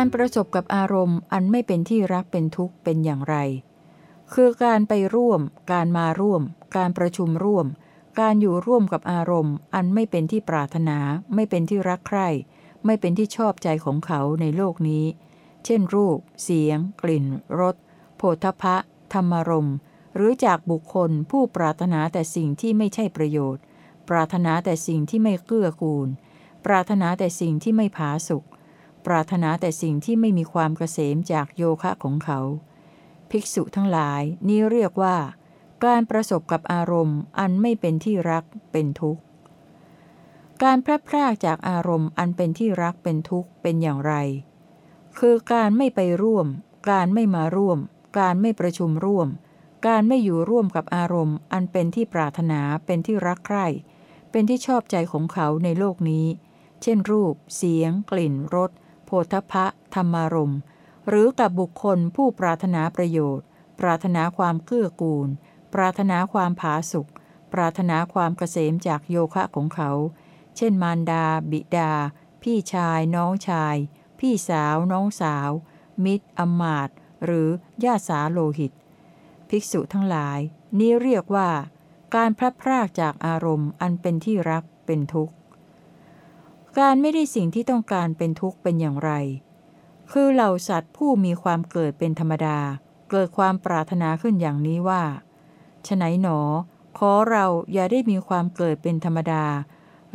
การประสบกับอารมณ์อันไม่เป็นที่รักเป็นทุกข์เป็นอย่างไร คือการไปร่วม การมาร่วม การประชุมร่วม การอยู่ร่วมกับอารมณ์ อันไม่เป็นที่ปรารถนา ไม่เป็นที่รักใคร่ ไม่เป็นที่ชอบใจของเขาในโลกนี้ เช่น รูป เสียง กลิ่น รส โผฏฐะธรรมรมหรือจากบุคคลผู้ปรารถนาแต่สิ่งที่ไม่ใช่ประโยชน์ ปรารถนาแต่สิ่งที่ไม่เกื้อกูล ปรารถนาแต่สิ่งที่ไม่ผาสุก ปรารถนาแต่สิ่งที่ไม่มีความเกษมจากโยคะของเขา ภิกษุทั้งหลายนี้เรียกว่า การประสบกับอารมณ์อันไม่เป็นที่รักเป็นทุกข์ การพลัดพรากจากอารมณ์อันเป็นที่รักเป็นทุกข์เป็นอย่างไร คือการไม่ไปร่วม การไม่มาร่วม การไม่ประชุมร่วม การไม่อยู่ร่วมกับอารมณ์ อันเป็นที่ปรารถนาเป็นที่รักใคร่ เป็นที่ชอบใจของเขาในโลกนี้ เช่นรูป เสียง กลิ่นรส โพธพะธรรมารมหรือกับบุคคลผู้ปรารถนาประโยชน์ ปรารถนาความเกื้อกูล ปรารถนาความผาสุกปรารถนาความเกษมจากโยคะของเขา เช่น มารดา บิดา พี่ชาย น้องชาย พี่สาว น้องสาว มิตรอมาตหรือญาสาโลหิต ภิกษุทั้งหลาย นี้เรียกว่า การพลัดพรากจากอารมณ์อันเป็นที่รักเป็นทุกข์ การไม่ได้สิ่งที่ต้องการเป็นทุกข์เป็นอย่างไร คือเหล่าสัตว์ผู้มีความเกิดเป็นธรรมดา เกิดความปรารถนาขึ้นอย่างนี้ว่าฉไหนหนอ ขอเราอย่าได้มีความเกิดเป็นธรรมดา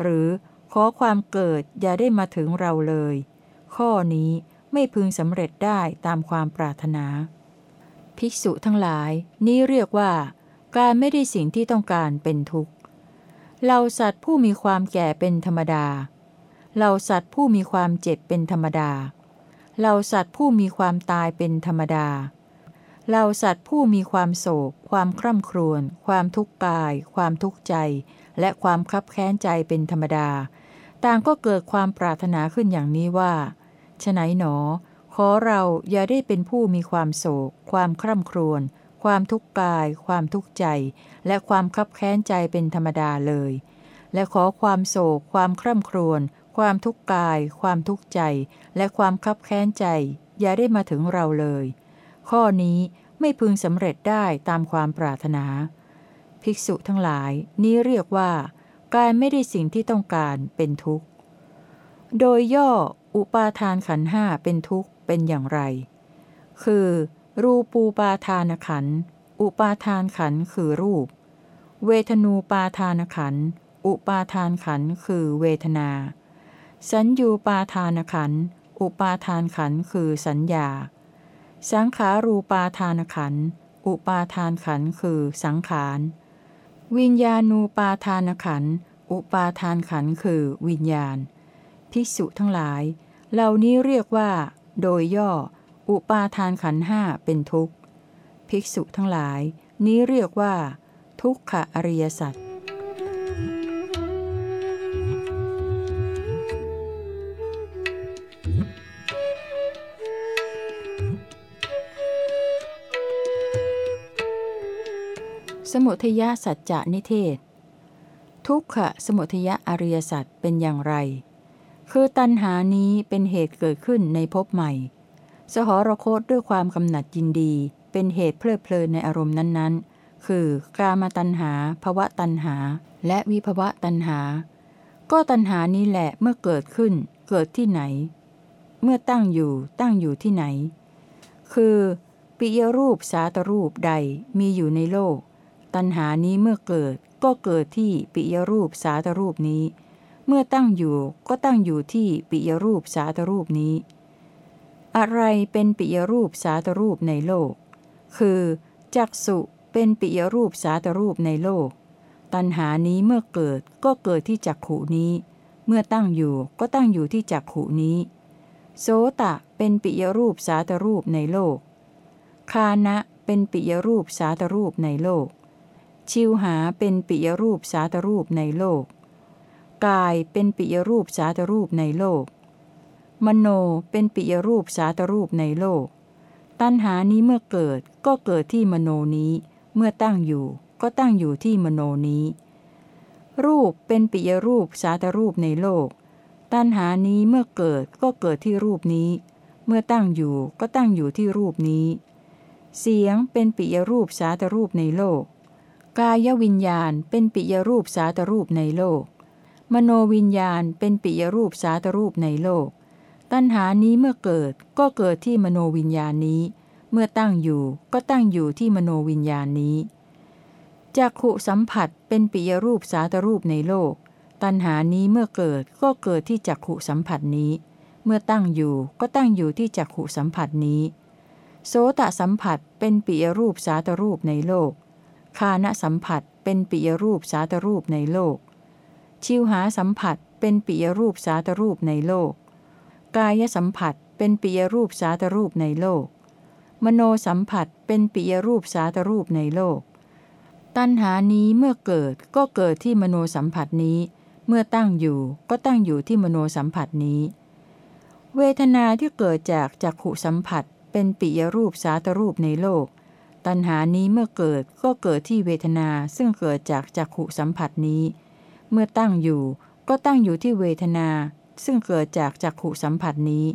หรือขอความเกิดอย่าได้มาถึงเราเลย ข้อนี้ไม่พึงสำเร็จได้ตามความปรารถนา ภิกษุทั้งหลาย นี้เรียกว่า การไม่ได้สิ่งที่ต้องการเป็นทุกข์เราสัตว์ผู้มีความแก่เป็นธรรมดา เราสัตว์ผู้มีความเจ็บเป็นธรรมดา เราสัตว์ผู้มีความตายเป็นธรรมดา เราสัตว์ผู้มีความโศก ความคร่ำครวญ ความทุกข์กาย ความทุกข์ใจ และความคับแค้นใจเป็นธรรมดา ต่างก็เกิดความปรารถนาขึ้นอย่างนี้ว่าฉไหนหนอ ขอเราอย่าได้เป็นผู้มีความโศก ความคร่ำครวญ ความทุกข์กาย ความทุกข์ใจ และความคับแค้นใจเป็นธรรมดาเลย และขอความโศก ความคร่ำครวญ ความทุกข์กาย ความทุกข์ใจ และความคับแค้นใจ อย่าได้มาถึงเราเลย ข้อนี้ไม่พึงสำเร็จได้ตามความปรารถนา ภิกษุทั้งหลายนี้เรียกว่า การไม่ได้สิ่งที่ต้องการเป็นทุกข์ โดยย่ออุปาทานขันห้าเป็นทุกข์เป็นอย่างไร คือ รูปูปาทานขัน อุปาทานขันคือรูป เวทนูปาทานขัน อุปาทานขันคือเวทนา สัญญูปาทานขัน อุปาทานขันคือสัญญา สังขารูปาทานขัน อุปาทานขันคือสังขาร วิญญาณูปาทานขัน อุปาทานขันคือวิญญาณ ภิกษุทั้งหลาย เหล่านี้เรียกว่า โดยย่อ อุปาทานขันห้าเป็นทุกข์ ภิกษุทั้งหลาย นี้เรียกว่า ทุกขอริยสัจ สมุทยสัจจะนิเทศ ทุกขะสมุทยอริยสัจเป็นอย่างไร คือตัณหานี้เป็นเหตุเกิดขึ้นในภพใหม่ สหรคตด้วยความกำหนัดยินดี เป็นเหตุเพลิดเพลินในอารมณ์นั้นๆ คือกามตัณหาภวะตัณหา และวิภวะตัณหา ก็ตัณหานี้แหละเมื่อเกิดขึ้น เกิดที่ไหน เมื่อตั้งอยู่ตั้งอยู่ที่ไหน คือปิยรูปสาตรูปใดมีอยู่ในโลก ตัณหานี้เมื่อเกิดก็เกิดที่ปิยรูปสาตรูปนี้ เมื่อตั้งอยู่ก็ตั้งอยู่ที่ปิยรูปสาตรูปนี้ อะไรเป็นปิยรูปสาตรูปในโลก คือจักสุเป็นปิยรูปสาตรูปในโลก ตัณหานี้เมื่อเกิดก็เกิดที่จักขุนี้ เมื่อตั้งอยู่ก็ตั้งอยู่ที่จักขุนี้ โสตะเป็นปิยรูปสาตรูปในโลก คานะเป็นปิยรูปสาตรูปในโลก ชิวหาเป็นปิยรูปสาตรูปในโลก กายเป็นปิยรูปสาตรูปในโลก มโนเป็นปิยรูปสาตรูปในโลก ตัณหานี้เมื่อเกิดก็เกิดที่มโนนี้ เมื่อตั้งอยู่ก็ตั้งอยู่ที่มโนนี้ รูปเป็นปิยรูปสาตรูปในโลก ตัณหานี้เมื่อเกิดก็เกิดที่รูปนี้ เมื่อตั้งอยู่ก็ตั้งอยู่ที่รูปนี้ เสียงเป็นปิยรูปสาตรูปในโลก กายวิญญาณเป็นปิยรูปสาตรูปในโลก มโนวิญญาณเป็นปิยรูปสาตรูปในโลก ตัณหานี้เมื่อเกิดก็เกิดที่มโนวิญญาณนี้ เมื่อตั้งอยู่ก็ตั้งอยู่ที่มโนวิญญาณนี้จักขุสัมผัสเป็นปิยรูปสาตรูปในโลก ตัณหานี้เมื่อเกิดก็เกิดที่จักขุสัมผัสนี้ เมื่อตั้งอยู่ก็ตั้งอยู่ที่จักขุสัมผัสนี้ โสตสัมผัสเป็นปิยรูปสาตรูปในโลก คานสัมผัสเป็นปิยรูปสาตรูปในโลก ชิวหาสัมผัสเป็นปิยรูปสาตรูปในโลก กายสัมผัสเป็นปิยรูปสาตรูปในโลก มโนสัมผัสเป็นปิยรูปสาตรูปในโลก ตัณหานี้เมื่อเกิดก็เกิดที่มโนสัมผัสนี้ เมื่อตั้งอยู่ก็ตั้งอยู่ที่มโนสัมผัสนี้ เวทนาที่เกิดจากจักขุสัมผัสเป็นปิยรูปสาตรูปในโลก ตัณหานี้เมื่อเกิดก็เกิดที่เวทนาซึ่งเกิดจากจักขุสัมผัสนี้ เมื่อตั้งอยู่ก็ตั้งอยู่ที่เวทนา ซึ่งเกิดจากจักขุสัมผัสนี้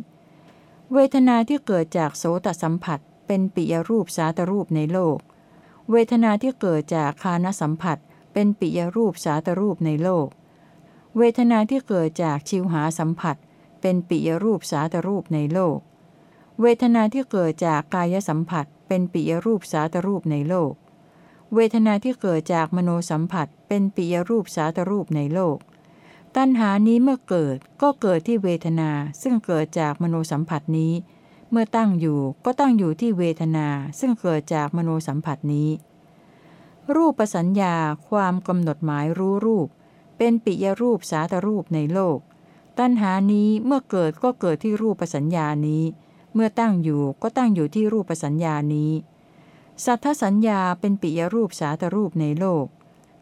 เวทนาที่เกิดจากโสตสัมผัส เป็นปิยรูปสาตรูปในโลก เวทนาที่เกิดจากคานสัมผัส เป็นปิยรูปสาตรูปในโลก เวทนาที่เกิดจากชิวหาสัมผัส เป็นปิยรูปสาตรูปในโลก เวทนาที่เกิดจากกายสัมผัส เป็นปิยรูปสาตรูปในโลก เวทนาที่เกิดจากมโนสัมผัส เป็นปิยรูปสาตรูปในโลก ตัณหานี้เมื่อเกิดก็เกิดที่เวทนาซึ่งเกิดจากมโนสัมผัสนี้ เมื่อตั้งอยู่ก็ตั้งอยู่ที่เวทนาซึ่งเกิดจากมโนสัมผัสนี้ รูปสัญญาความกำหนดหมายรู้รูป เป็นปิยรูปสาตรูปในโลก ตัณหานี้เมื่อเกิดก็เกิดที่รูปสัญญานี้ มื่อตั้งอยู่ก็ตั้งอยู่ที่รูปสัญญานี้ สัทธสัญญาเป็นปิยรูปสาตรูปในโลก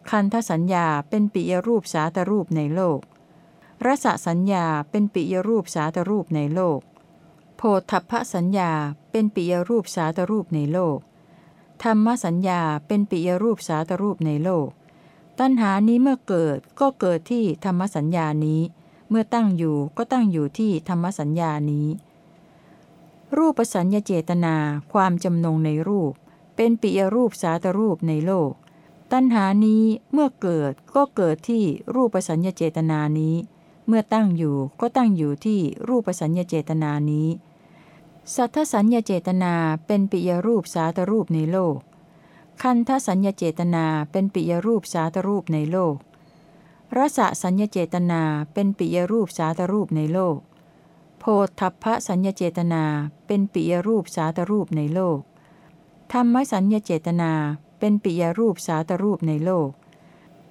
คันธสัญญาเป็นปิยรูปสาตรูปในโลก รสสัญญาเป็นปิยรูปสาตรูปในโลก โพธพสัญญาเป็นปิยรูปสาตรูปในโลก ธรรมสัญญาเป็นปิยรูปสาตรูปในโลก ตัณหานี้เมื่อเกิดก็เกิดที่ธรรมสัญญานี้ เมื่อตั้งอยู่ก็ตั้งอยู่ที่ธรรมสัญญานี้ รูปสัญญาเจตนาความจำนงในรูป เป็นปิยรูปสาตรูปในโลก ตัณหานี้เมื่อเกิดก็เกิดที่รูปสัญญาเจตนานี้ เมื่อตั้งอยู่ก็ตั้งอยู่ที่รูปสัญญาเจตนานี้ สัทธสัญญาเจตนาเป็นปิยรูปสาตรูปในโลก คันทสัญญาเจตนาเป็นปิยรูปสาตรูปในโลกรสสัญญาเจตนาเป็นปิยรูปสาตรูปในโลก โพธพสัญญาเจตนาเป็นปิยรูปสาตรูปในโลก ธรรมสัญญาเจตนาเป็นปิยรูปสาตรูปในโลก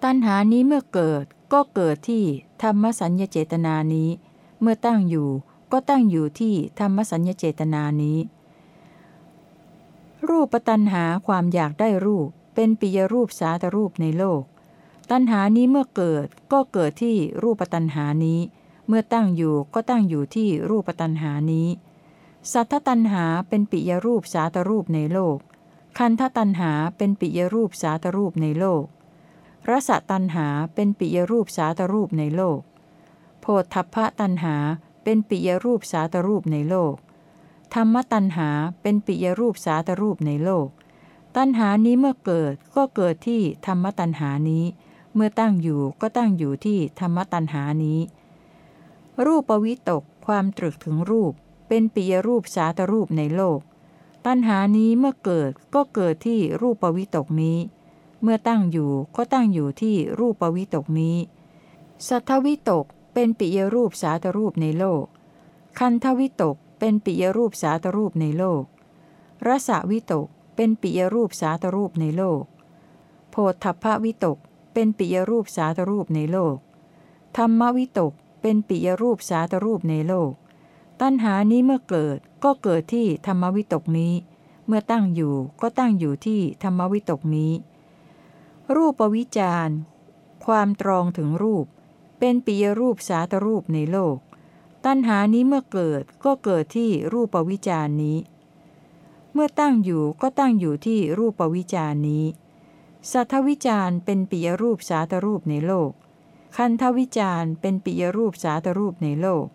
ตัณหานี้เมื่อเกิดก็เกิดที่ธรรมสัญญาเจตนานี้ เมื่อตั้งอยู่ก็ตั้งอยู่ที่ธรรมสัญญเจตนานี้ รูปตัณหาความอยากได้รูปเป็นปิยรูปสาตรูปในโลก ตัณหานี้เมื่อเกิดก็เกิดที่รูปตัณหานี้ เมื่อตั้งอยู่ก็ตั้งอยู่ที่รูปตัณหานี้ สัทธตัณหาเป็นปิยรูปสาตรูปในโลก คันธตัณหาเป็นปิยรูปสาตรูปในโลกรสตัณหาเป็นปิยรูปสาตรูปในโลก โพธพะตัณหาเป็นปิยรูปสาตรูปในโลก ธรรมตัณหาเป็นปิยรูปสาตรูปในโลก ตัณหานี้เมื่อเกิดก็เกิดที่ธรรมตัณหานี้ เมื่อตั้งอยู่ก็ตั้งอยู่ที่ธรรมตัณหานี้ รูปวิตกความตรึกถึงรูป เป็นปิยรูปสาตรูปในโลก ตัณหานี้เมื่อเกิดก็เกิดที่รูปวิตกนี้ เมื่อตั้งอยู่ก็ตั้งอยู่ที่รูปวิตกนี้ สัทธวิตกเป็นปิยรูปสาตรูปในโลก คันทวิตกเป็นปิยรูปสาตรูปในโลกรสวิตกเป็นปิยรูปสาตรูปในโลก โพธพวิตกเป็นปิยรูปสาตรูปในโลก ธรรมวิตก เป็นปิยรูปสาตรูปในโลก ตัณหานี้เมื่อเกิดก็เกิดที่ธรรมวิตกนี้ เมื่อตั้งอยู่ก็ตั้งอยู่ที่ธรรมวิตกนี้ รูปวิจารความตรองถึงรูป เป็นปิยรูปสาตรูปในโลก ตัณหานี้เมื่อเกิดก็เกิดที่รูปวิจารนี้ เมื่อตั้งอยู่ก็ตั้งอยู่ที่รูปวิจารนี้ สัทธวิจารเป็นปิยรูปสาตรูปในโลก คันทวิจารเป็นปิยรูปสาตรูปในโลก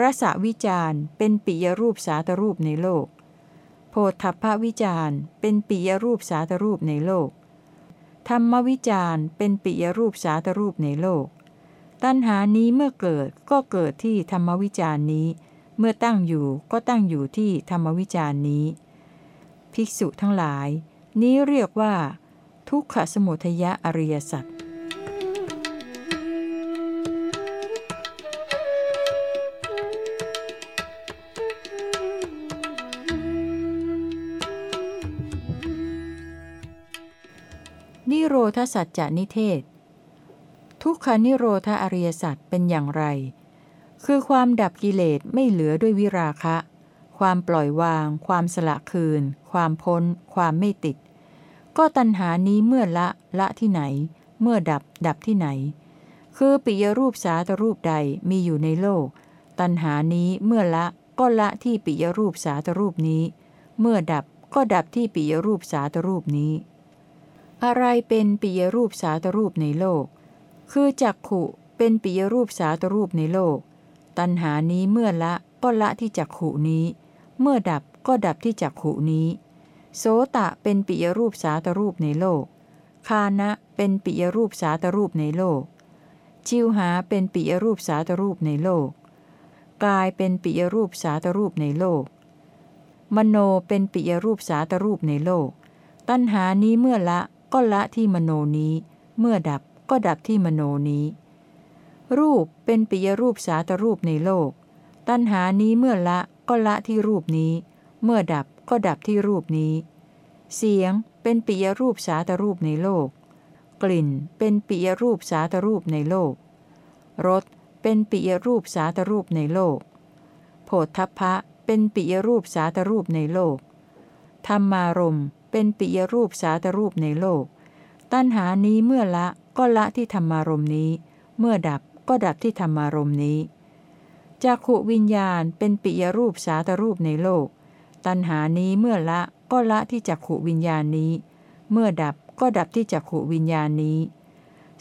รสวิจารเป็นปิยรูปสาตรูปในโลก โพธพวิจารเป็นปิยรูปสาตรูปในโลก ธรรมวิจารเป็นปิยรูปสาตรูปในโลก ตัณหานี้เมื่อเกิดก็เกิดที่ธรรมวิจารนี้ เมื่อตั้งอยู่ก็ตั้งอยู่ที่ธรรมวิจารนี้ ภิกษุทั้งหลาย นี้เรียกว่า ทุกขสมุทยอริยสัจ โรธสัจจนิเทศ ทุกขานิโรธอริยสัจเป็นอย่างไร คือความดับกิเลสไม่เหลือด้วยวิราคะ ความปล่อยวาง ความสละคืน ความพ้น ความไม่ติด ก็ตัณหานี้เมื่อละละที่ไหน เมื่อดับดับที่ไหน คือปิยรูปสาตรูปใดมีอยู่ในโลก ตัณหานี้เมื่อละก็ละที่ปิยรูปสาตรูปนี้ เมื่อดับก็ดับที่ปิยรูปสาตรูปนี้ อะไรเป็นปิยรูปสาตรูปในโลก คือจักขุเป็นปิยรูปสาตรูปในโลก ตัณหานี้เมื่อละก็ละที่จักขุนี้ เมื่อดับก็ดับที่จักขุนี้ โสตะเป็นปิยรูปสาตรูปในโลก คานะเป็นปิยรูปสาตรูปในโลก ชิวหาเป็นปิยรูปสาตรูปในโลก กายเป็นปิยรูปสาตรูปในโลก มโนเป็นปิยรูปสาตรูปในโลก ตัณหานี้เมื่อละ ก็ละที่มโนนี้ เมื่อดับก็ดับที่มโนนี้ รูปเป็นปิยรูปสาตรูปในโลก ตัณหานี้เมื่อละก็ละที่รูปนี้ เมื่อดับก็ดับที่รูปนี้ เสียงเป็นปิยรูปสาตรูปในโลก กลิ่นเป็นปิยรูปสาตรูปในโลก รสเป็นปิยรูปสาตรูปในโลก โผฏฐัพพะเป็นปิยรูปสาตรูปในโลก ธรรมารมณ์ เป็นปิยรูปสาตรูปในโลก ตัณหานี้เมื่อละก็ละที่ธรรมารมนี้ เมื่อดับก็ดับที่ธรรมารมนี้จักขวิญญาณเป็นปิยรูปสาตรูปในโลก ตัณหานี้เมื่อละก็ละที่จักขวิญญาณนี้ เมื่อดับก็ดับที่จักขวิญญาณนี้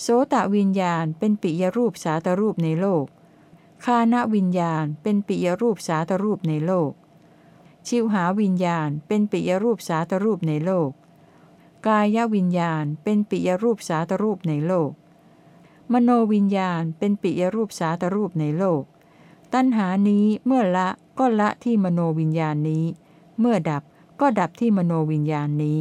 โสตวิญญาณเป็นปิยรูปสาตรูปในโลก คานวิญญาณเป็นปิยรูปสาตรูปในโลก ชิวหาวิญญาณเป็นปิยรูปสาตรูปในโลก กายวิญญาณเป็นปิยรูปสาตรูปในโลก มโนวิญญาณเป็นปิยรูปสาตรูปในโลก ตัณหานี้เมื่อละก็ละที่มโนวิญญาณนี้ เมื่อดับก็ดับที่มโนวิญญาณนี้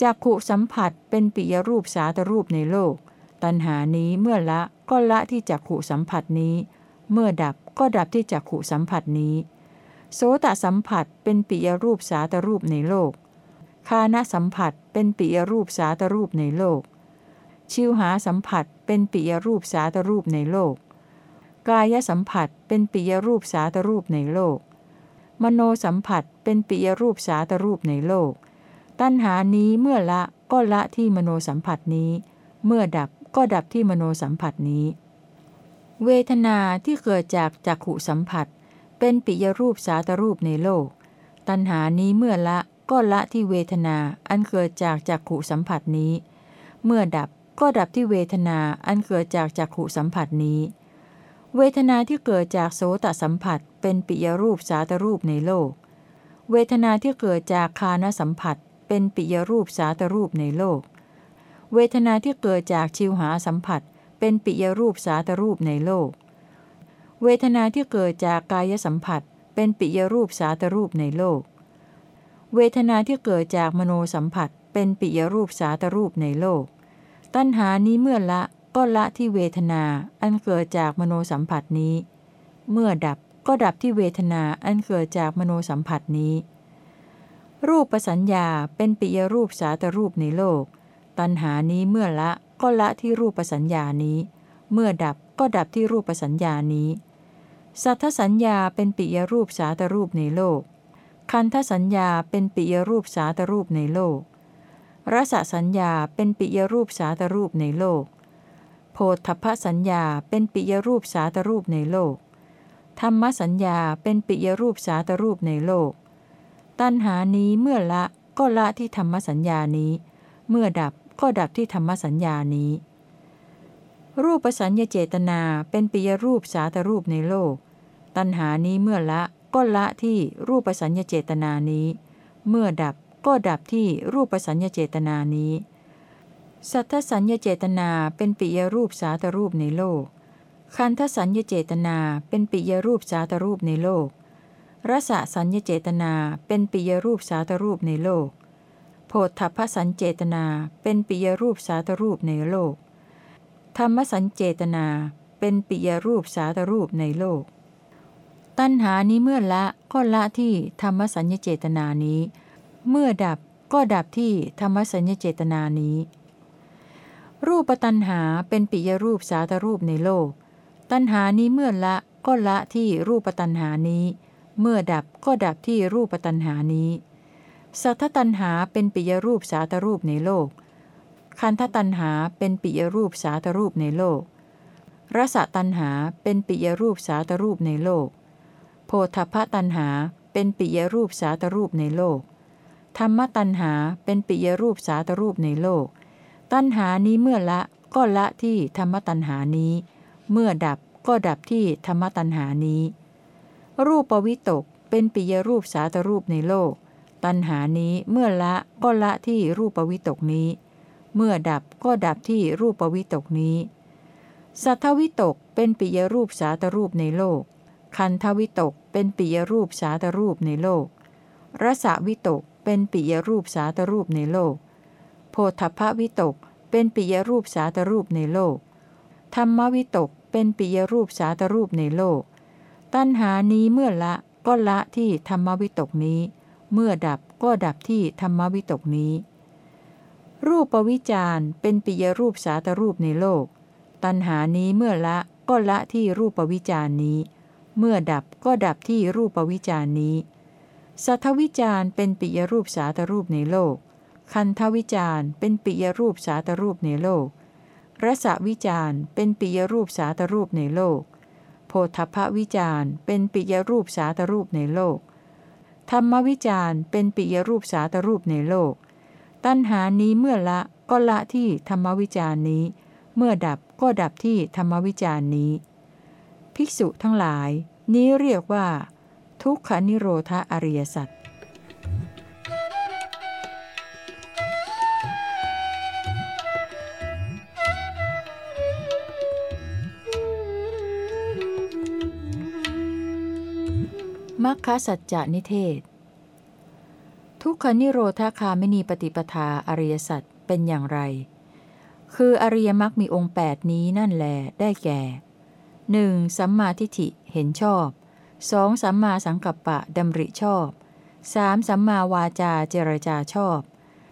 จักขุสัมผัสเป็นปิยรูปสาตรูปในโลก ตัณหานี้เมื่อละก็ละที่จักขุสัมผัสนี้ เมื่อดับก็ดับที่จักขุสัมผัสนี้ โสตสัมผัสเป็นปิยรูปสาตรูปในโลก คานะสัมผัสเป็นปิยรูปสาตรูปในโลก ชิวหาสัมผัสเป็นปิยรูปสาตรูปในโลก กายสัมผัสเป็นปิยรูปสาตรูปในโลก มโนสัมผัสเป็นปิยรูปสาตรูปในโลก ตัณหานี้เมื่อละก็ละที่มโนสัมผัสนี้ เมื่อดับก็ดับที่มโนสัมผัสนี้ เวทนาที่เกิดจากจักขุสัมผัส เป็นปิยรูปสาตรูปในโลก ตัณหานี้เมื่อละก็ละที่เวทนาอันเกิดจากจักขุสัมผัสนี้ เมื่อดับก็ดับที่เวทนาอันเกิดจากจักขุสัมผัสนี้ เวทนาที่เกิดจากโสตสัมผัส เป็นปิยรูปสาตรูปในโลก เวทนาที่เกิดจากคานสัมผัส เป็นปิยรูปสาตรูปในโลก เวทนาที่เกิดจากชิวหาสัมผัส เป็นปิยรูปสาตรูปในโลก เวทนาที่เกิดจากกายสัมผัส เป็นปิยรูปสาตรูปในโลก เวทนาที่เกิดจากมโนสัมผัส เป็นปิยรูปสาตรูปในโลก ตัณหานี้เมื่อละก็ละที่เวทนาอันเกิดจากมโนสัมผัสนี้ เมื่อดับก็ดับที่เวทนาอันเกิดจากมโนสัมผัสนี้ รูปประสัญญาเป็นปิยรูปสาตรูปในโลก ตัณหานี้เมื่อละก็ละที่รูปประสัญญานี้ เมื่อดับก็ดับที่รูปประสัญญานี้ สัทธสัญญาเป็นปิยรูปสาตรูปในโลก คันทสัญญาเป็นปิยรูปสาตรูปในโลก รสสัญญาเป็นปิยรูปสาตรูปในโลก โพธพสัญญาเป็นปิยรูปสาตรูปในโลก ธรรมสัญญาเป็นปิยรูปสาตรูปในโลก ตัณหานี้เมื่อละก็ละที่ธรรมสัญญานี้ เมื่อดับก็ดับที่ธรรมสัญญานี้ รูปสัญญาเจตนาเป็นปิยรูปสาตรูปในโลก ตัณหานี้เมื่อละก็ละที่รูปสัญญเจตนานี้ เมื่อดับก็ดับที่รูปสัญญเจตนานี้ สัทธสัญญเจตนาเป็นปิยรูปสาตรูปในโลก คันธสัญญเจตนาเป็นปิยรูปสาตรูปในโลกรสสัญญเจตนาเป็นปิยรูปสาตรูปในโลก โพธพสัญเจตนาเป็นปิยรูปสาตรูปในโลก ธรรมสัญเจตนาเป็นปิยรูปสาตรูปในโลก ตัณหานี้เมื่อละก็ละที่ธรรมสัญญเจตนานี้ เมื่อดับก็ดับที่ธรรมสัญญเจตนานี้ รูปตัณหาเป็นปิยรูปสาตรูปในโลก ตัณหานี้เมื่อละก็ละที่รูปตัณหานี้ เมื่อดับก็ดับที่รูปตัณหานี้ สัทธตัณหาเป็นปิยรูปสาตรูปในโลก คันธตัณหาเป็นปิยรูปสาตรูปในโลกรสตัณหาเป็นปิยรูปสาตรูปในโลก โพธพตัณหาเป็นปิยรูปสาตรูปในโลก ธรรมตัณหาเป็นปิยรูปสาตรูปในโลก ตัณหานี้เมื่อละก็ละที่ธรรมตัณหานี้ เมื่อดับก็ดับที่ธรรมตัณหานี้ รูปปวิตกเป็นปิยรูปสาตรูปในโลก ตัณหานี้เมื่อละก็ละที่รูปปวิตกนี้ เมื่อดับก็ดับที่รูปวิตกนี้ สัทธวิตกเป็นปิยรูปสาตรูปในโลก คันทวิตกเป็นปิยรูปสาตรูปในโลก รสวิตกเป็นปิยรูปสาตรูปในโลก โพธพวิตกเป็นปิยรูปสาตรูปในโลก ธรรมวิตกเป็นปิยรูปสาตรูปในโลก ตัณหานี้เมื่อละก็ละที่ธรรมวิตกนี้ เมื่อดับก็ดับที่ธรรมวิตกนี้ รูปวิจารเป็นปิยรูปสาตรูปในโลก ตัณหานี้เมื่อละก็ละที่รูปวิจารนี้ เมื่อดับก็ดับที่รูปวิจารนี้ สัทธวิจารเป็นปิยรูปสาตรูปในโลก คันทวิจารเป็นปิยรูปสาตรูปในโลก รสวิจารเป็นปิยรูปสาตรูปในโลก โพธพวิจารเป็นปิยรูปสาตรูปในโลก ธรรมวิจารเป็นปิยรูปสาตรูปในโลก ตัณหานี้เมื่อละก็ละที่ธรรมวิจารนี้ เมื่อดับก็ดับที่ธรรมวิจารนี้ ภิกษุทั้งหลาย นี้เรียกว่า ทุกขนิโรธอริยสัจมัคคสัจจานิเทศ ทุกขนิโรธาคาไม่นีปฏิปทาอริยสัจเป็นอย่างไร คืออริยมรรคมีองค์ 8 นี้นั่นแลได้แก่ 1. สัมมาทิฏฐิเห็นชอบ 2. สัมมาสังกัปปะดำริชอบ 3. สัมมาวาจาเจรจาชอบ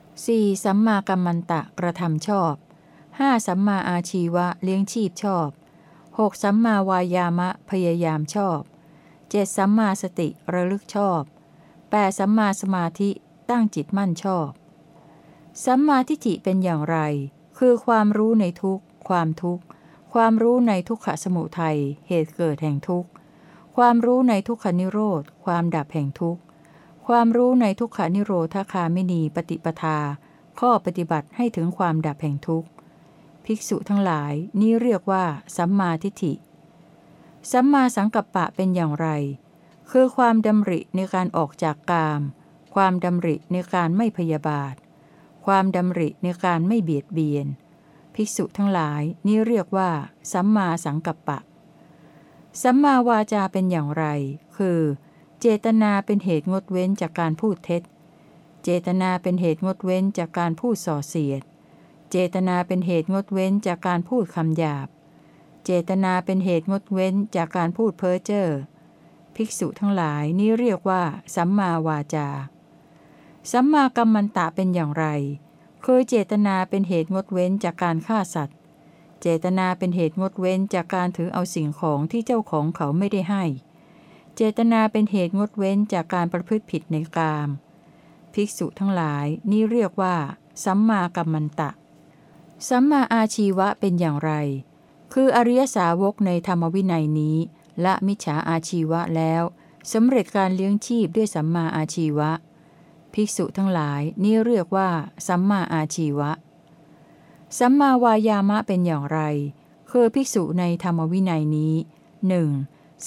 4. สัมมากัมมันตะกระทำชอบ 5. สัมมาอาชีวะเลี้ยงชีพชอบ 6. สัมมาวายามะพยายามชอบ 7. สัมมาสติระลึกชอบ 8. สัมมาสมาธิตั้งจิตมั่นชอบ สัมมาทิฏฐิเป็นอย่างไร คือความรู้ในทุกข์ความทุกข์ ความรู้ในทุกขสมุทัยเหตุเกิดแห่งทุกข์ ความรู้ในทุกขนิโรธ ความดับแห่งทุกข์ ความรู้ในทุกขนิโรธคามินีปฏิปทา ข้อปฏิบัติให้ถึงความดับแห่งทุกข์ ภิกษุทั้งหลายนี้เรียกว่า สัมมาทิฏฐิ สัมมาสังกัปปะเป็นอย่างไร คือความดำริในการออกจากกาม ความดำริในการไม่พยาบาท ความดำริในการไม่เบียดเบียน ภิกษุทั้งหลายนี้เรียกว่า สัมมาสังกัปปะ สัมมาวาจาเป็นอย่างไร คือ เจตนาเป็นเหตุงดเว้นจากการพูดเท็จ เจตนาเป็นเหตุงดเว้นจากการพูดส่อเสียด เจตนาเป็นเหตุงดเว้นจากการพูดคำหยาบ เจตนาเป็นเหตุงดเว้นจากการพูดเพ้อเจ้อ ภิกษุทั้งหลายนี้เรียกว่า สัมมาวาจา สัมมากัมมันตะเป็นอย่างไร คือเจตนาเป็นเหตุงดเว้นจากการฆ่าสัตว์ เจตนาเป็นเหตุงดเว้นจากการถือเอาสิ่งของที่เจ้าของเขาไม่ได้ให้ เจตนาเป็นเหตุงดเว้นจากการประพฤติผิดในกาม ภิกษุทั้งหลายนี่เรียกว่า สัมมากัมมันตะ สัมมาอาชีวะเป็นอย่างไร คืออริยสาวกในธรรมวินัยนี้ละมิจฉาอาชีวะแล้วสำเร็จการเลี้ยงชีพด้วยสัมมาอาชีวะ ภิกษุทั้งหลายนี่เรียกว่า สัมมาอาชีวะ สัมมาวายามะเป็นอย่างไร คือภิกษุในธรรมวินัยนี้หนึ่ง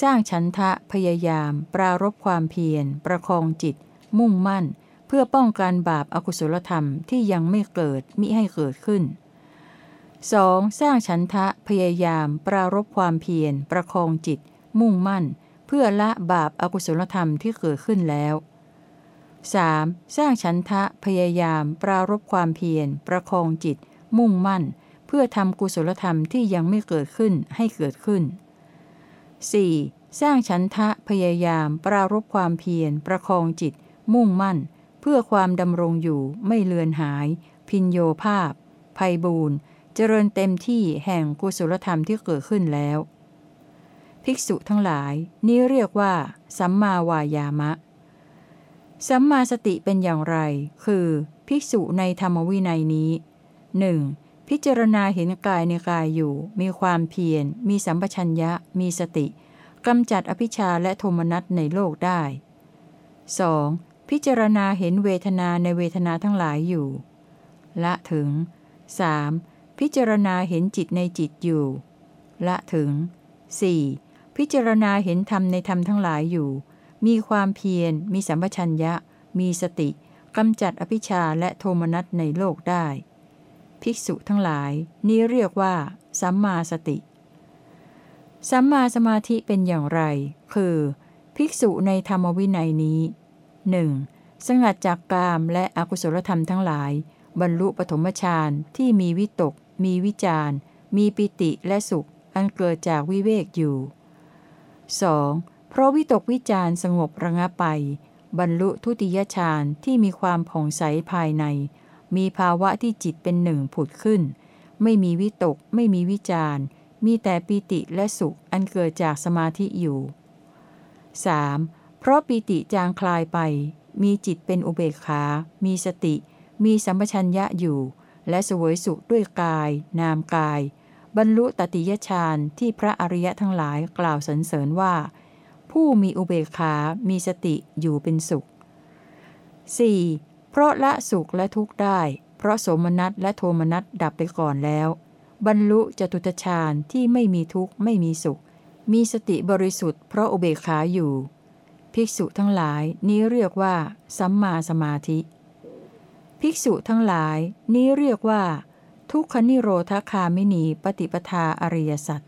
สร้างฉันทะพยายาม ปรารบความเพียร ประคองจิต มุ่งมั่น เพื่อป้องกันบาปอากุศลธรรมที่ยังไม่เกิดมิให้เกิดขึ้น 2. สร้างฉันทะพยายาม ปรารบความเพียร ประคองจิต มุ่งมั่น เพื่อละบาปอากุศลธรรมที่เกิดขึ้นแล้ว 3. สร้างฉันทะพยายาม ปรารบความเพียร ประคองจิต มุ่งมั่น เพื่อทำกุศลธรรมที่ยังไม่เกิดขึ้นให้เกิดขึ้น 4. สร้างฉันทะพยายาม ปรารบความเพียร ประคองจิต มุ่งมั่น เพื่อความดำรงอยู่ไม่เลือนหาย พินโยภาพ ภัยบูนเจริญเต็มที่แห่งกุศลธรรมที่เกิดขึ้นแล้ว ภิกษุทั้งหลาย นี้เรียกว่า สัมมาวายามะ สัมมาสติเป็นอย่างไร คือ ภิกษุในธรรมวินัยนี้หนึ่งพิจารณาเห็นกายในกายอยู่ มีความเพียร มีสัมปชัญญะ มีสติ กำจัดอภิชาและโทมนัสในโลกได้ 2. พิจารณาเห็นเวทนาในเวทนาทั้งหลายอยู่ ละถึง 3. พิจารณาเห็นจิตในจิตอยู่ ละถึง 4. พิจารณาเห็นธรรมในธรรมทั้งหลายอยู่ มีความเพียร มีสัมปชัญญะ มีสติกำจัดอภิชาและโทมนัสในโลกได้ ภิกษุทั้งหลาย นี้เรียกว่า สัมมาสติ สัมมาสมาธิเป็นอย่างไร คือ ภิกษุในธรรมวินัยนี้หนึ่งสงัดจากกามและอกุศลธรรมทั้งหลาย บรรลุปฐมฌานที่มีวิตก มีวิจารมีปิติและสุข อันเกิดจากวิเวกอยู่ 2. เพราะวิตกวิจารสงบระงับไป บรรลุทุติยฌานที่มีความผ่องใสภายใน มีภาวะที่จิตเป็นหนึ่งผุดขึ้น ไม่มีวิตกไม่มีวิจารมีแต่ปิติและสุขอันเกิดจากสมาธิอยู่ 3. เพราะปิติจางคลายไป มีจิตเป็นอุเบกขา มีสติ มีสัมปชัญญะอยู่ และสวยสุขด้วยกาย นามกาย บรรลุตติยฌานที่พระอริยะทั้งหลายกล่าวสรรเสริญว่า ผู้มีอุเบกขา มีสติอยู่เป็นสุข 4. เพราะละสุขและทุกข์ได้ เพราะสมนัตและโทมนัตดับไปก่อนแล้ว บรรลุจตุตฌานที่ไม่มีทุกข์ไม่มีสุข มีสติบริสุทธิ์เพราะอุเบกขาอยู่ ภิกษุทั้งหลายนี้เรียกว่า สัมมาสมาธิ ภิกษุทั้งหลายนี้เรียกว่า ทุกขนิโรธคามินีปฏิปทาอริยสัจ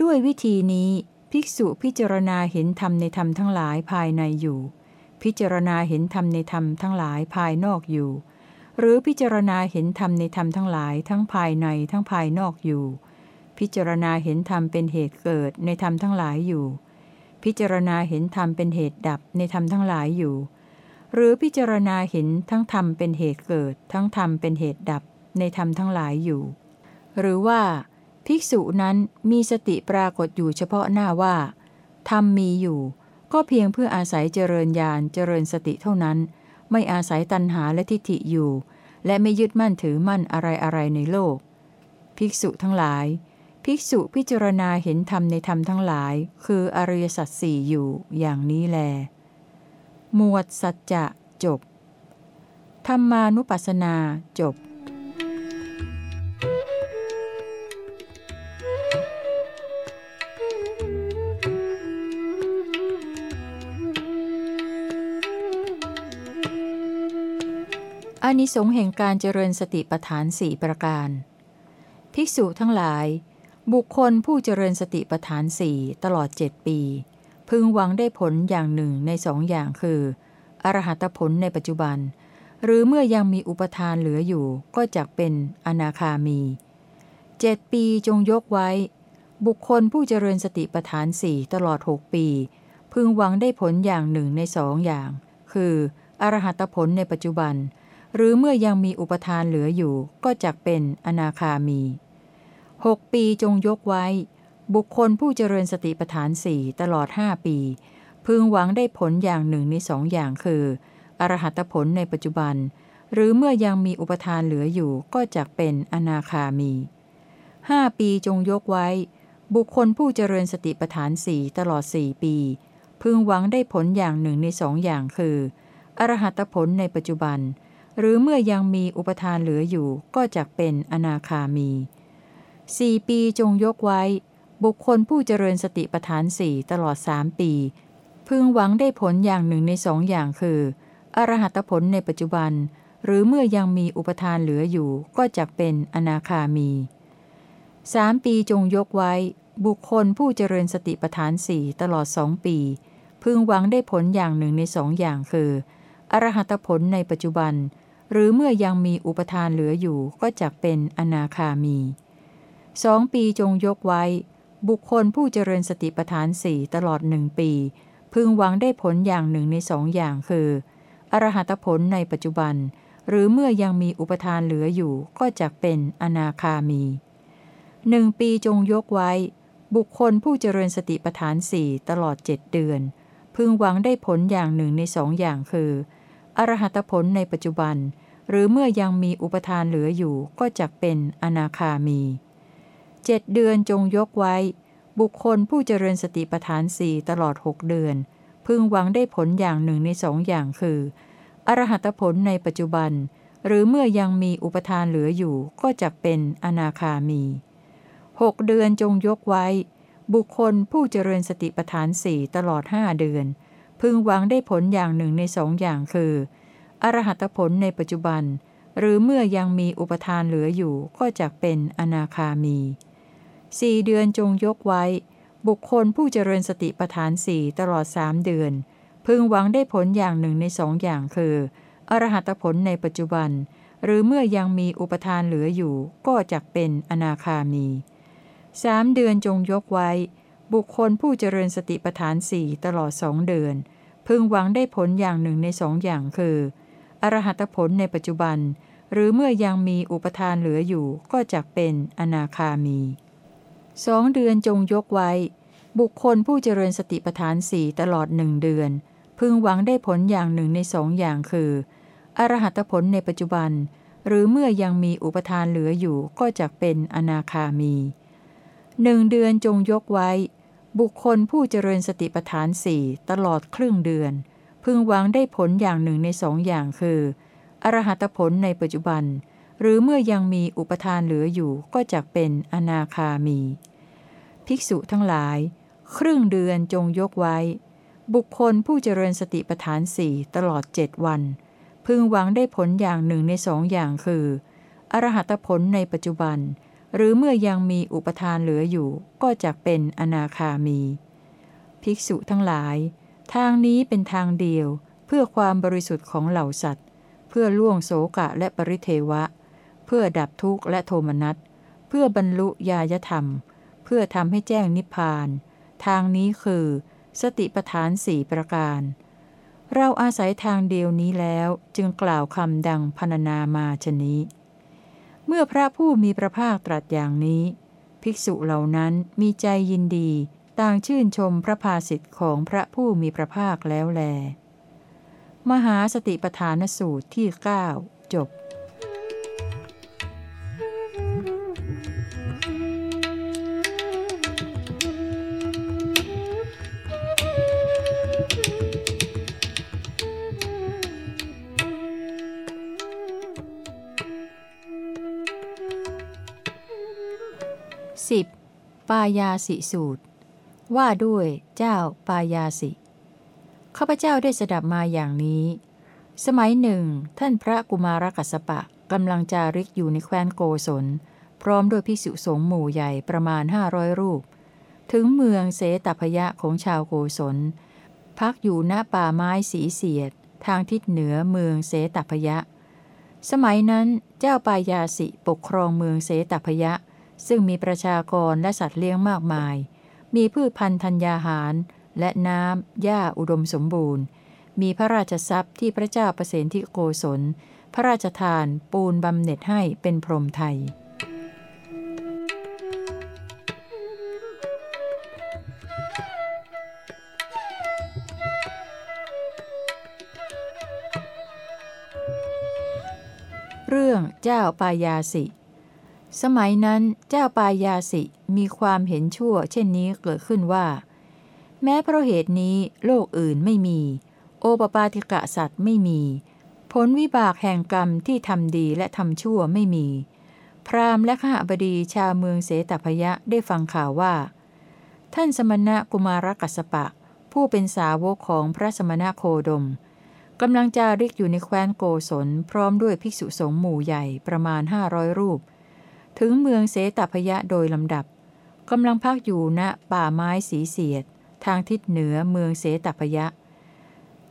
ด้วยวิธีนี้ ภิกษุพิจารณาเห็นธรรมในธรรมทั้งหลายภายในอยู่ พิจารณาเห็นธรรมในธรรมทั้งหลายภายนอกอยู่ หรือพิจารณาเห็นธรรมในธรรมทั้งหลายทั้งภายในทั้งภายนอกอยู่ พิจารณาเห็นธรรมเป็นเหตุเกิดในธรรมทั้งหลายอยู่ พิจารณาเห็นธรรมเป็นเหตุดับในธรรมทั้งหลายอยู่ หรือพิจารณาเห็นทั้งธรรมเป็นเหตุเกิด ทั้งธรรมเป็นเหตุดับในธรรมทั้งหลายอยู่ หรือว่า ภิกษุนั้นมีสติปรากฏอยู่เฉพาะหน้าว่าธรรมมีอยู่ ก็เพียงเพื่ออาศัยเจริญญาณเจริญสติเท่านั้น ไม่อาศัยตัณหาและทิฏฐิอยู่ และไม่ยึดมั่นถือมั่นอะไรอะไรในโลก ภิกษุทั้งหลาย ภิกษุพิจารณาเห็นธรรมในธรรมทั้งหลาย คืออริยสัจสี่อยู่อย่างนี้แล หมวดสัจจะจบธรรมานุปัสสนาจบ อานิสงส์แห่งการเจริญสติปัฏฐานสี่ประการ ภิกษุทั้งหลาย บุคคลผู้เจริญสติปัฏฐานสี่ตลอดเจ็ดปี พึงหวังได้ผลอย่างหนึ่งในสองอย่างคือ อรหัตผลในปัจจุบัน หรือเมื่อยังมีอุปทานเหลืออยู่ก็จะเป็นอนาคามีเจ็ดปีจงยกไว้ บุคคลผู้เจริญสติปัฏฐานสี่ตลอดหกปี พึงหวังได้ผลอย่างหนึ่งในสองอย่าง คือ อรหัตผลในปัจจุบัน หรือเมื่อยังมีอุปทานเหลืออยู่ก็จะเป็นอนาคามีหกปีจงยกไว้ บุคคลผู้เจริญสติปัฏฐานสี่ตลอดห้าปี พึงหวังได้ผลอย่างหนึ่งในสองอย่างคือ อรหัตผลในปัจจุบัน หรือเมื่อยังมีอุปทานเหลืออยู่ก็จะเป็นอนาคามีห้าปีจงยกไว้ บุคคลผู้เจริญสติปัฏฐานสี่ตลอดสี่ปี พึงหวังได้ผลอย่างหนึ่งในสองอย่างคือ อรหัตผลในปัจจุบัน หรือเมื่อยังมีอุปทานเหลืออยู่ก็จะเป็นอนาคามีสี่ปีจงยกไว้ บุคคลผู้เจริญสติปัฏฐานสี่ตลอดสามปี พึงหวังได้ผลอย่างหนึ่งในสองอย่างคือ อรหัตผลในปัจจุบัน หรือเมื่อยังมีอุปทานเหลืออยู่ก็จะเป็นอนาคามีสามปีจงยกไว้ บุคคลผู้เจริญสติปัฏฐานสี่ตลอดสองปี พึงหวังได้ผลอย่างหนึ่งในสองอย่างคือ อรหัตผลในปัจจุบัน หรือเมื่อยังมีอุปทานเหลืออยู่ก็จะเป็นอนาคามีสองปีจงยกไว้ บุคคลผู้เจริญสติปัฏฐานสี่ตลอดหนึ่งปี พึงหวังได้ผลอย่างหนึ่งในสองอย่างคือ อรหัตผลในปัจจุบัน หรือเมื่อยังมีอุปทานเหลืออยู่ก็จะเป็นอนาคามีหนึ่งปีจงยกไว้ บุคคลผู้เจริญสติปัฏฐานสี่ตลอดเจ็ดเดือน พึงหวังได้ผลอย่างหนึ่งในสองอย่างคือ อรหัตผลในปัจจุบัน หรือเมื่อยังมีอุปทานเหลืออยู่ก็จะเป็นอนาคามีเจ็ดเดือนจงยกไว้ บุคคลผู้เจริญสติปัฏฐานสี่ตลอดหกเดือน พึงหวังได้ผลอย่างหนึ่งในสองอย่างคือ อรหัตผลในปัจจุบัน หรือเมื่อยังมีอุปทานเหลืออยู่ก็จะเป็นอนาคามีหกเดือนจงยกไว้ บุคคลผู้เจริญสติปัฏฐานสี่ตลอดห้าเดือน พึงหวังได้ผลอย่างหนึ่งในสองอย่างคือ อรหัตผลในปัจจุบัน หรือเมื่อยังมีอุปทานเหลืออยู่ก็จะเป็นอนาคามีสี่เดือนจงยกไว้ บุคคลผู้เจริญสติปัฏฐานสี่ตลอดสามเดือน พึงหวังได้ผลอย่างหนึ่งในสองอย่างคือ อรหัตผลในปัจจุบัน หรือเมื่อยังมีอุปทานเหลืออยู่ก็จะเป็นอนาคามีสามเดือนจงยกไว้ บุคคลผู้เจริญสติปัฏฐานสี่ตลอดสองเดือน พึงหวังได้ผลอย่างหนึ่งในสองอย่างคือ อรหัตผลในปัจจุบัน หรือเมื่อยังมีอุปทานเหลืออยู่ก็จะเป็นอนาคามีสองเดือนจงยกไว้ บุคคลผู้เจริญสติปัฏฐานสี่ตลอดหนึ่งเดือน พึงหวังได้ผลอย่างหนึ่งในสองอย่างคือ อรหัตผลในปัจจุบัน หรือเมื่อยังมีอุปทานเหลืออยู่ก็จะเป็นอนาคามีหนึ่งเดือนจงยกไว้ บุคคลผู้เจริญสติปัฏฐานสี่ตลอดครึ่งเดือน พึงหวังได้ผลอย่างหนึ่งในสองอย่างคือ อรหัตผลในปัจจุบัน หรือเมื่อยังมีอุปทานเหลืออยู่ก็จะเป็นอนาคามี ภิกษุทั้งหลาย ครึ่งเดือนจงยกไว้ บุคคลผู้เจริญสติปัฏฐานสี่ตลอดเจ็ดวัน พึงหวังได้ผลอย่างหนึ่งในสองอย่างคือ อรหัตผลในปัจจุบัน หรือเมื่อยังมีอุปทานเหลืออยู่ก็จะเป็นอนาคามี ภิกษุทั้งหลาย ทางนี้เป็นทางเดียวเพื่อความบริสุทธิ์ของเหล่าสัตว์ เพื่อล่วงโสกะและปริเทวะ เพื่อดับทุกข์และโทมนัส เพื่อบรรลุญาญธรรม เพื่อทำให้แจ้งนิพพาน ทางนี้คือ สติปทานสี่ประการ เราอาศัยทางเดียวนี้แล้วจึงกล่าวคำดังพรรณนามาชนี้ เมื่อพระผู้มีพระภาคตรัสอย่างนี้ ภิกษุเหล่านั้นมีใจยินดี ต่างชื่นชมพระภาสิทธิ์ของพระผู้มีพระภาคแล้วแล มหาสติปทานสูตรที่ 9 จบ 10. ปายาสิสูตร ว่าด้วยเจ้าปายาสิข้าพเจ้าได้สดับมาอย่างนี้ สมัยหนึ่ง ท่านพระกุมารกัสปะกำลังจาริกอยู่ในแคว้นโกศล พร้อมด้วยภิกษุสงฆ์หมู่ใหญ่ประมาณห้าร้อยรูป ถึงเมืองเสตพยะของชาวโกศล พักอยู่ณป่าไม้สีเสียด ทางทิศเหนือเมืองเสตพยะ สมัยนั้นเจ้าปายาสิปกครองเมืองเสตพยะ ซึ่งมีประชากรและสัตว์เลี้ยงมากมาย มีพืชพันธุ์ธัญญาหาร และน้ำหญ้าอุดมสมบูรณ์ มีพระราชทรัพย์ที่พระเจ้าประสิทธิโกศล พระราชทานปูนบำเหน็จให้เป็นพรหมไทย เรื่องเจ้าปายาสิ สมัยนั้นเจ้าปายาสิมีความเห็นชั่ว เช่นนี้เกิดขึ้นว่า แม้เพราะเหตุนี้โลกอื่นไม่มี โอปปาติกะสัตว์ไม่มี ผลวิบากแห่งกรรมที่ทำดีและทำชั่วไม่มี พราหมณ์และข้าบดีชาวเมืองเสตพยะได้ฟังข่าวว่า ท่านสมณะกุมารกัสปะ ผู้เป็นสาวกของพระสมณะโคดมกำลังจาริกอยู่ในแคว้นโกศลพร้อมด้วยภิกษุสงฆ์หมู่ใหญ่ประมาณห้าร้อยรูป ถึงเมืองเสตพยะโดยลำดับกำลังพักอยู่ณป่าไม้สีเสียด ทางทิศเหนือเมืองเสตพยะ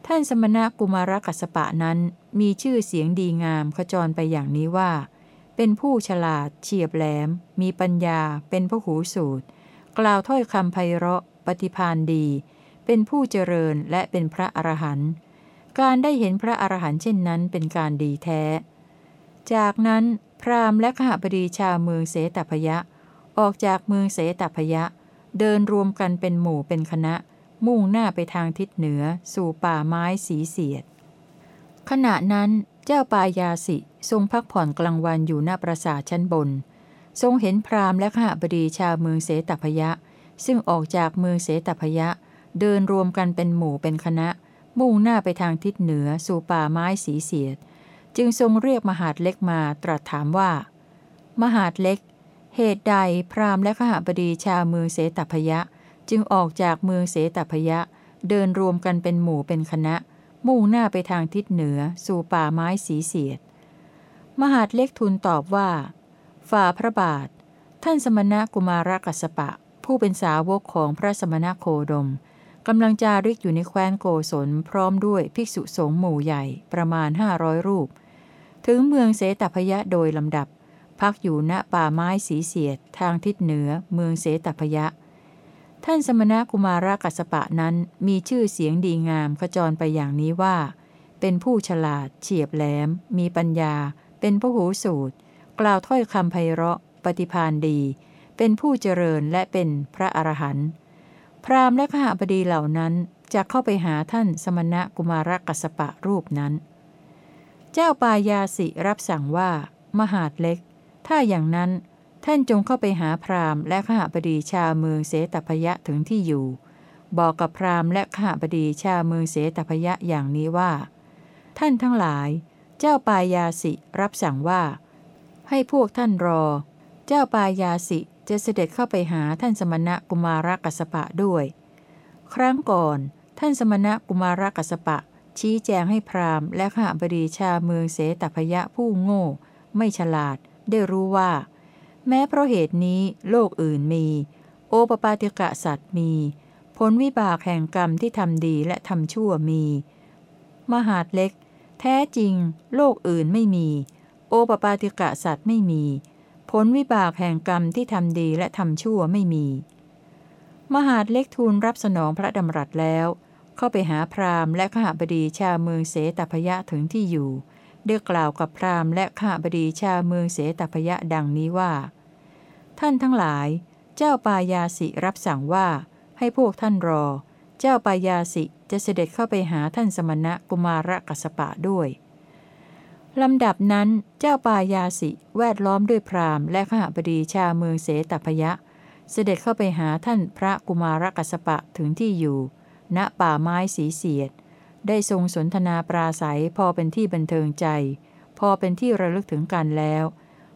ท่านสมณะกุมารกัสปะนั้นมีชื่อเสียงดีงามขจรไปอย่างนี้ว่า เป็นผู้ฉลาดเฉียบแหลม มีปัญญา เป็นพระหูสูตร กล่าวถ้อยคำไพเราะ ปฏิพานดี เป็นผู้เจริญและเป็นพระอรหันต์การได้เห็นพระอรหันต์เช่นนั้นเป็นการดีแท้ จากนั้น พราหมณ์และขหบดีชาวเมืองเสตพยะ ออกจากเมืองเสตพยะ เดินรวมกันเป็นหมู่เป็นคณะ มุ่งหน้าไปทางทิศเหนือ สู่ป่าไม้สีเสียด ขณะนั้นเจ้าปายาสิทรงพักผ่อนกลางวันอยู่หน้าปราสาทชั้นบน ทรงเห็นพราหมณ์และขหบดีชาวเมืองเสตพยะ ซึ่งออกจากเมืองเสตพยะ เดินรวมกันเป็นหมู่เป็นคณะ มุ่งหน้าไปทางทิศเหนือ สู่ป่าไม้สีเสียด จึงทรงเรียกมหาดเล็กมาตรัสถามว่า มหาดเล็ก เหตุใดพราหมณ์และขหบดีชาวเมืองเสตพยะ จึงออกจากเมืองเสตพยะ เดินรวมกันเป็นหมู่เป็นคณะ มุ่งหน้าไปทางทิศเหนือ สู่ป่าไม้สีเสียด มหาดเล็กทูลตอบว่า ฝ่าพระบาท ท่านสมณะกุมารกัสปะ ผู้เป็นสาวกของพระสมณะโคดมกำลังจาริกอยู่ในแคว้นโกศลพร้อมด้วยภิกษุสงฆ์หมู่ใหญ่ประมาณห้าร้อยรูป ถึงเมืองเสตพยะโดยลำดับ พักอยู่ณป่าไม้สีเสียดทางทิศเหนือเมืองเสตพยะ ท่านสมณะกุมารกัสปะนั้นมีชื่อเสียงดีงามขจรไปอย่างนี้ว่า เป็นผู้ฉลาด เฉียบแหลม มีปัญญา เป็นผู้หูสูตร กล่าวถ้อยคำไพเราะ ปฏิพานดี เป็นผู้เจริญและเป็นพระอรหันต์พราหมณ์และขหบดีเหล่านั้นจะเข้าไปหาท่านสมณะกุมารกัสปะรูปนั้น เจ้าปายาสิรับสั่งว่า มหาดเล็ก ถ้าอย่างนั้นท่านจงเข้าไปหาพราหมณ์และขหบดีชาวเมืองเสตพยะถึงที่อยู่ บอกกับพราหมณ์และขหบดีชาวเมืองเสตพยะอย่างนี้ว่า ท่านทั้งหลาย เจ้าปายาสิรับสั่งว่า ให้พวกท่านรอ เจ้าปายาสิจะเสด็จเข้าไปหาท่านสมณะกุมารกัสปะด้วย ครั้งก่อน ท่านสมณะกุมารกัสปะ ชี้แจงให้พราหมณ์และข้าบดีชาเมืองเสตพยะผู้โง่ ไม่ฉลาด ได้รู้ว่า แม้เพราะเหตุนี้โลกอื่นมี โอปปาติกะสัตว์มี ผลวิบากแห่งกรรมที่ทำดีและทำชั่วมี มหาดเล็ก แท้จริง โลกอื่นไม่มี โอปปาติกะสัตว์ไม่มี ผลวิบากแห่งกรรมที่ทำดีและทำชั่วไม่มี มหาดเล็กทูลรับสนองพระดำรัสแล้ว เข้าไปหาพราหมณ์และข้าบดีชาวเมืองเสตพยะถึงที่อยู่ได้กล่าวกับพราหมณ์และข้าบดีชาวเมืองเสตพยะดังนี้ว่า ท่านทั้งหลาย เจ้าปายาสิรับสั่งว่า ให้พวกท่านรอ เจ้าปายาสิจะเสด็จเข้าไปหาท่านสมณะกุมารกัสปะด้วยลำดับนั้นเจ้าปายาสิแวดล้อมด้วยพราหมณ์และขหบดีชาวเมืองเสตพยะ เสด็จเข้าไปหาท่านพระกุมารกัสปะถึงที่อยู่ ณป่าไม้สีเสียด ได้ทรงสนทนาปราศัยพอเป็นที่บันเทิงใจ พอเป็นที่ระลึกถึงกันแล้ว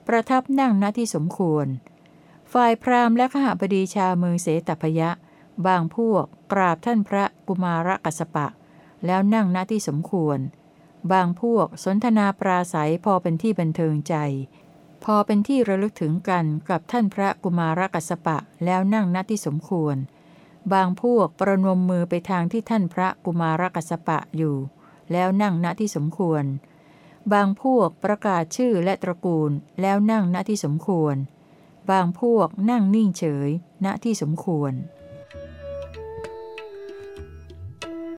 ประทับนั่งณที่สมควร ฝ่ายพราหมณ์และขหบดีชาวเมืองเสตพยะ บางพวกกราบท่านพระกุมารกัสปะ แล้วนั่งณที่สมควร บางพวกสนทนาปราศัยพอเป็นที่บันเทิงใจ พอเป็นที่ระลึกถึงกันกับท่านพระกุมารกัสปะแล้วนั่งณที่สมควร บางพวกประนมมือไปทางที่ท่านพระกุมารกัสปะอยู่ แล้วนั่งณที่สมควร บางพวกประกาศชื่อและตระกูลแล้วนั่งณที่สมควร บางพวกนั่งนิ่งเฉย ณที่สมควร